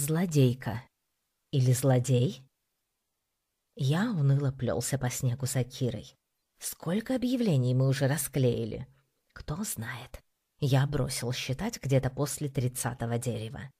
Злодейка. Или злодей? Я уныло плелся по снегу с Акирой. Сколько объявлений мы уже расклеили? Кто знает. Я бросил считать где-то после тридцатого дерева.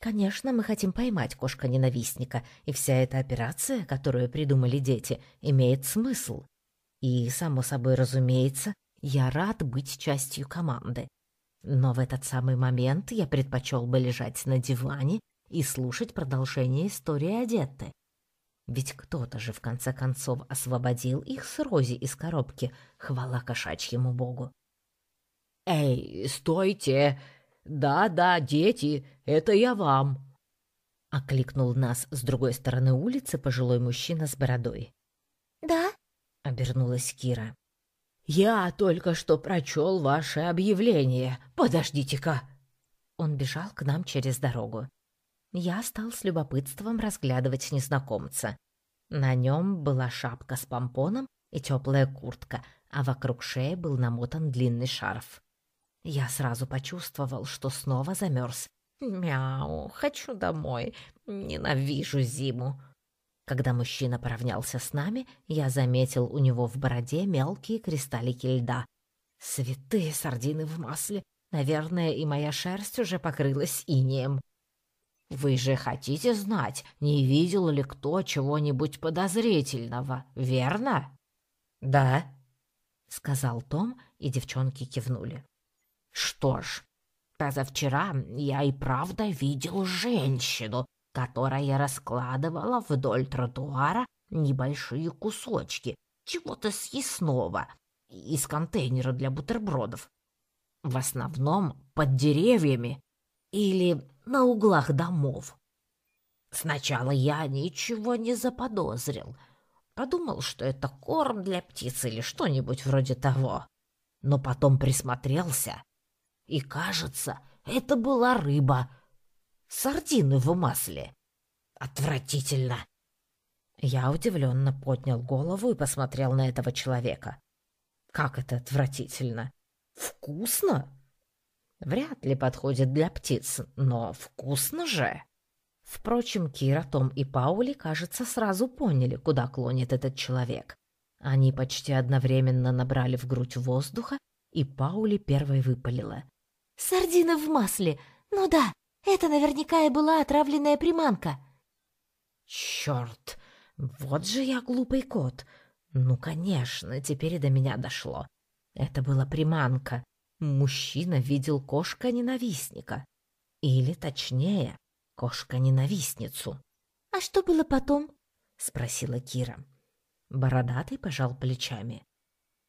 Конечно, мы хотим поймать кошка-ненавистника, и вся эта операция, которую придумали дети, имеет смысл. И, само собой разумеется, я рад быть частью команды. Но в этот самый момент я предпочел бы лежать на диване и слушать продолжение истории Одетты. Ведь кто-то же в конце концов освободил их с Рози из коробки, хвала кошачьему богу. «Эй, стойте! Да-да, дети, это я вам!» Окликнул нас с другой стороны улицы пожилой мужчина с бородой. «Да?» — обернулась Кира. «Я только что прочел ваше объявление. Подождите-ка!» Он бежал к нам через дорогу. Я стал с любопытством разглядывать незнакомца. На нем была шапка с помпоном и теплая куртка, а вокруг шеи был намотан длинный шарф. Я сразу почувствовал, что снова замерз. Мяу, хочу домой, ненавижу зиму. Когда мужчина поравнялся с нами, я заметил у него в бороде мелкие кристаллики льда. Святые сардины в масле. Наверное, и моя шерсть уже покрылась инеем. «Вы же хотите знать, не видел ли кто чего-нибудь подозрительного, верно?» «Да», — сказал Том, и девчонки кивнули. Что ж, позавчера я и правда видел женщину, которая раскладывала вдоль тротуара небольшие кусочки чего-то съестного из контейнера для бутербродов. В основном под деревьями или на углах домов. Сначала я ничего не заподозрил. Подумал, что это корм для птиц или что-нибудь вроде того. Но потом присмотрелся и, кажется, это была рыба. Сардины в масле. Отвратительно. Я удивленно поднял голову и посмотрел на этого человека. Как это отвратительно? Вкусно? Вряд ли подходит для птиц, но вкусно же. Впрочем, Кира, Том и Паули, кажется, сразу поняли, куда клонит этот человек. Они почти одновременно набрали в грудь воздуха, и Паули первой выпалила. Сардины в масле. Ну да, это наверняка и была отравленная приманка. Черт, вот же я глупый кот. Ну, конечно, теперь и до меня дошло. Это была приманка. Мужчина видел кошка-ненавистника. Или, точнее, кошка-ненавистницу. «А что было потом?» — спросила Кира. Бородатый пожал плечами.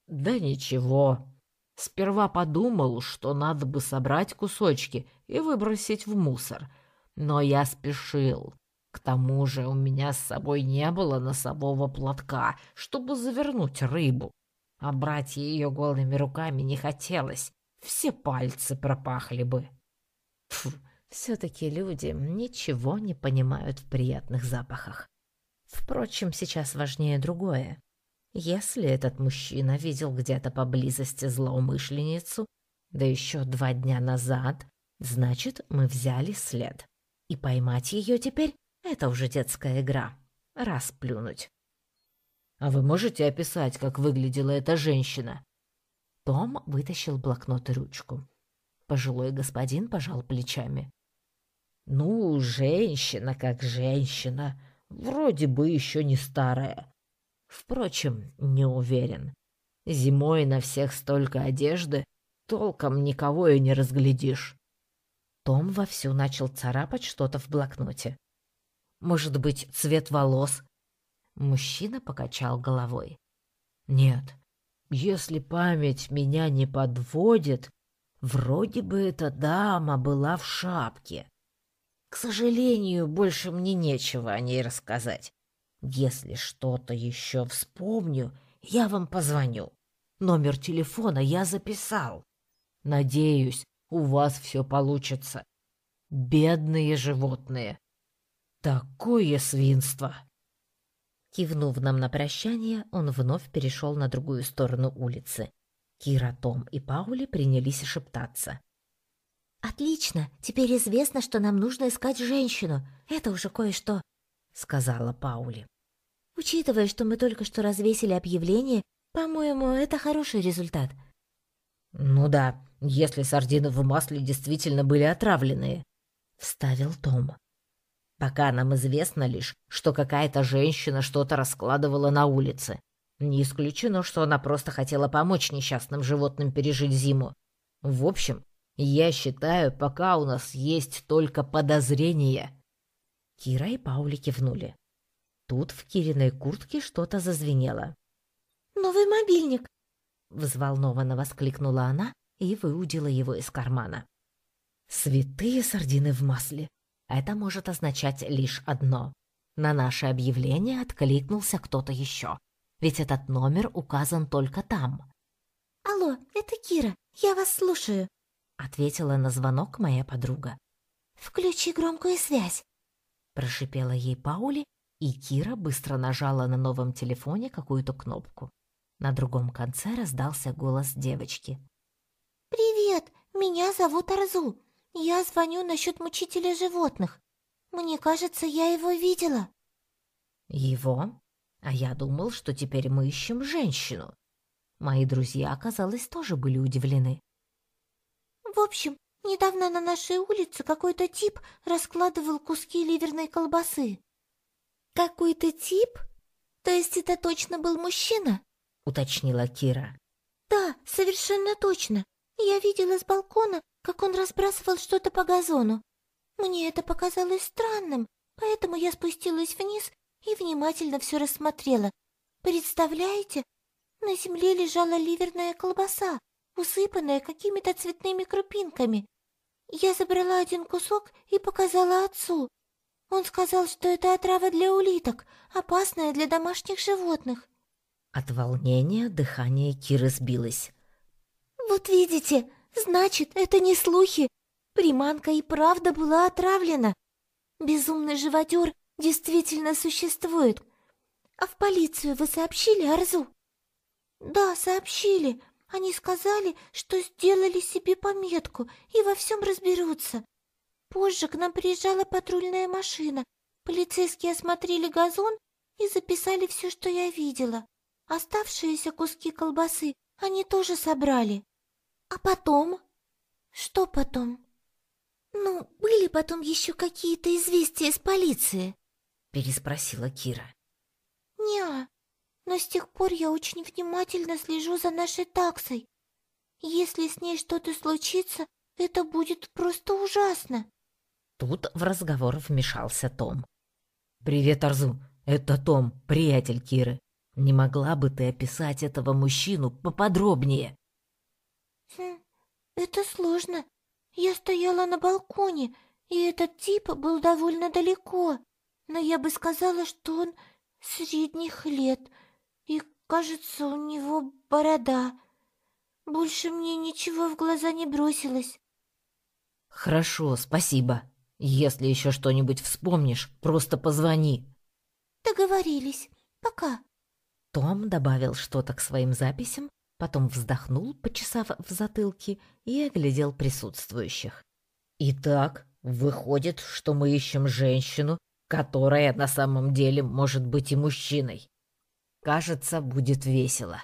«Да ничего, Сперва подумал, что надо бы собрать кусочки и выбросить в мусор. Но я спешил. К тому же у меня с собой не было носового платка, чтобы завернуть рыбу. А брать ее голыми руками не хотелось. Все пальцы пропахли бы. Фу, все-таки люди ничего не понимают в приятных запахах. Впрочем, сейчас важнее другое. Если этот мужчина видел где-то поблизости злоумышленницу, да еще два дня назад, значит, мы взяли след. И поймать ее теперь — это уже детская игра. Расплюнуть. «А вы можете описать, как выглядела эта женщина?» Том вытащил блокнот и ручку. Пожилой господин пожал плечами. «Ну, женщина как женщина. Вроде бы еще не старая. Впрочем, не уверен. Зимой на всех столько одежды, толком никого и не разглядишь. Том вовсю начал царапать что-то в блокноте. «Может быть, цвет волос?» Мужчина покачал головой. «Нет, если память меня не подводит, вроде бы эта дама была в шапке. К сожалению, больше мне нечего о ней рассказать. Если что-то еще вспомню, я вам позвоню. Номер телефона я записал. Надеюсь, у вас все получится. Бедные животные. Такое свинство!» Кивнув нам на прощание, он вновь перешел на другую сторону улицы. Кира, Том и Паули принялись шептаться. Отлично, теперь известно, что нам нужно искать женщину. Это уже кое-что, сказала Паули. Учитывая, что мы только что развесили объявление, по-моему, это хороший результат. Ну да, если сардины в масле действительно были отравленные, вставил Том. Пока нам известно лишь, что какая-то женщина что-то раскладывала на улице. Не исключено, что она просто хотела помочь несчастным животным пережить зиму. В общем, я считаю, пока у нас есть только подозрения. Кира и Паули кивнули. Тут в Кириной куртке что-то зазвенело. «Новый мобильник!» — взволнованно воскликнула она и выудила его из кармана. «Святые сардины в масле!» Это может означать лишь одно. На наше объявление откликнулся кто-то еще. Ведь этот номер указан только там. «Алло, это Кира, я вас слушаю», — ответила на звонок моя подруга. «Включи громкую связь», — прошипела ей Паули и Кира быстро нажала на новом телефоне какую-то кнопку. На другом конце раздался голос девочки. «Привет, меня зовут Арзу. Я звоню насчет мучителя животных. Мне кажется, я его видела». «Его? А я думал, что теперь мы ищем женщину». Мои друзья, оказалось, тоже были удивлены. «В общем, недавно на нашей улице какой-то тип раскладывал куски ливерной колбасы. «Какой-то тип? То есть это точно был мужчина?» — уточнила Кира. «Да, совершенно точно. Я видела с балкона, как он разбрасывал что-то по газону. Мне это показалось странным, поэтому я спустилась вниз и внимательно все рассмотрела. Представляете? На земле лежала ливерная колбаса, усыпанная какими-то цветными крупинками. Я забрала один кусок и показала отцу. Он сказал, что это отрава для улиток, опасная для домашних животных. От волнения дыхание Киры сбилось. Вот видите, значит, это не слухи. Приманка и правда была отравлена. Безумный живодер действительно существует. А в полицию вы сообщили Арзу? Да, сообщили. Они сказали, что сделали себе пометку и во всем разберутся. Позже к нам приезжала патрульная машина. Полицейские осмотрели газон и записали все, что я видела. Оставшиеся куски колбасы они тоже собрали. А потом? Что потом? Ну, были потом еще какие-то известия из полиции? Переспросила Кира. Неа, но с тех пор я очень внимательно слежу за нашей таксой. Если с ней что-то случится, это будет просто ужасно. Тут в разговор вмешался Том. «Привет, Арзу. Это Том, приятель Киры. Не могла бы ты описать этого мужчину поподробнее?» «Хм, это сложно. Я стояла на балконе, и этот тип был довольно далеко. Но я бы сказала, что он средних лет, и, кажется, у него борода. Больше мне ничего в глаза не бросилось». «Хорошо, спасибо», если еще что-нибудь вспомнишь, просто позвони. Договорились. Пока. Том добавил что-то к своим записям, потом вздохнул, почесав в затылке, и оглядел присутствующих. Итак, выходит, что мы ищем женщину, которая на самом деле может быть и мужчиной. Кажется, будет весело.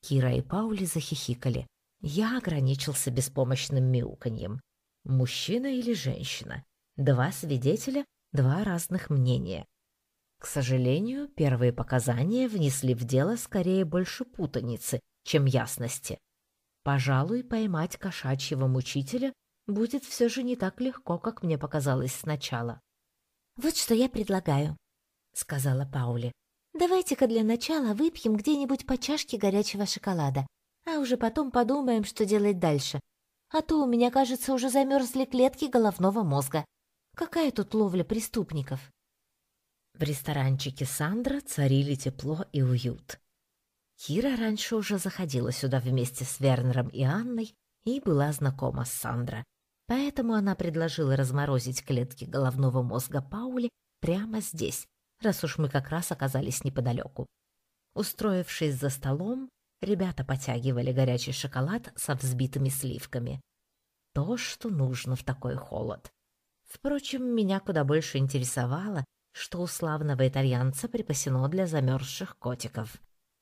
Кира и Паули захихикали. Я ограничился беспомощным мяуканьем. Мужчина или женщина? Два свидетеля, два разных мнения. К сожалению, первые показания внесли в дело скорее больше путаницы, чем ясности. Пожалуй, поймать кошачьего мучителя будет все же не так легко, как мне показалось сначала. «Вот что я предлагаю», — сказала Паули. «Давайте-ка для начала выпьем где-нибудь по чашке горячего шоколада, а уже потом подумаем, что делать дальше а то у меня, кажется, уже замерзли клетки головного мозга. Какая тут ловля преступников? В ресторанчике Сандра царили тепло и уют. Кира раньше уже заходила сюда вместе с Вернером и Анной и была знакома с Сандра. Поэтому она предложила разморозить клетки головного мозга Паули прямо здесь, раз уж мы как раз оказались неподалеку. Устроившись за столом, Ребята потягивали горячий шоколад со взбитыми сливками. То, что нужно в такой холод. Впрочем, меня куда больше интересовало, что у славного итальянца припасено для замерзших котиков.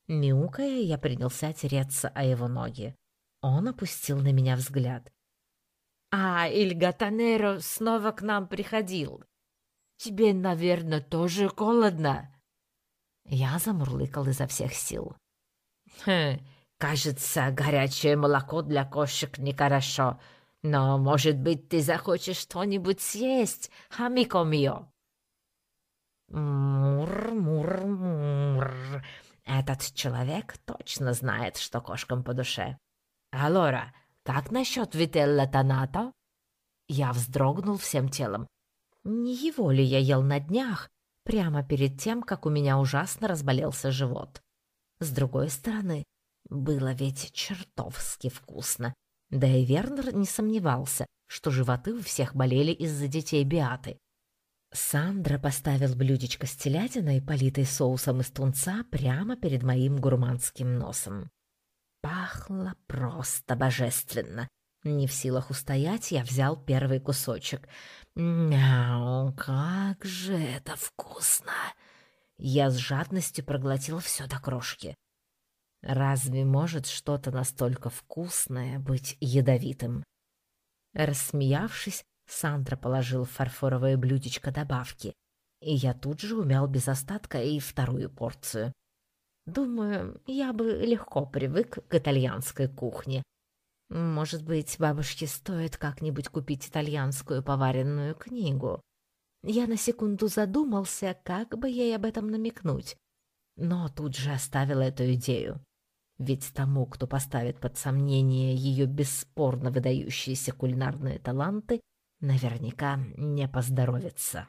Мяукая, я принялся тереться о его ноги. Он опустил на меня взгляд. «А, Ильга Танеро снова к нам приходил. Тебе, наверное, тоже холодно?» Я замурлыкал изо всех сил. «Хм, кажется, горячее молоко для кошек нехорошо, но, может быть, ты захочешь что-нибудь съесть, амико мио?» Мур, мур, мур. Этот человек точно знает, что кошкам по душе. Алора, как насчет Вителла Танато? Я вздрогнул всем телом. Не его ли я ел на днях, прямо перед тем, как у меня ужасно разболелся живот? С другой стороны, было ведь чертовски вкусно. Да и Вернер не сомневался, что животы у всех болели из-за детей Биаты. Сандра поставил блюдечко с телятиной, политой соусом из тунца, прямо перед моим гурманским носом. Пахло просто божественно. Не в силах устоять, я взял первый кусочек. Мяу, как же это вкусно! Я с жадностью проглотил все до крошки. Разве может что-то настолько вкусное быть ядовитым? Рассмеявшись, Сандра положил в фарфоровое блюдечко добавки, и я тут же умял без остатка и вторую порцию. Думаю, я бы легко привык к итальянской кухне. Может быть, бабушке стоит как-нибудь купить итальянскую поваренную книгу. Я на секунду задумался, как бы ей об этом намекнуть, но тут же оставил эту идею. Ведь тому, кто поставит под сомнение ее бесспорно выдающиеся кулинарные таланты, наверняка не поздоровится.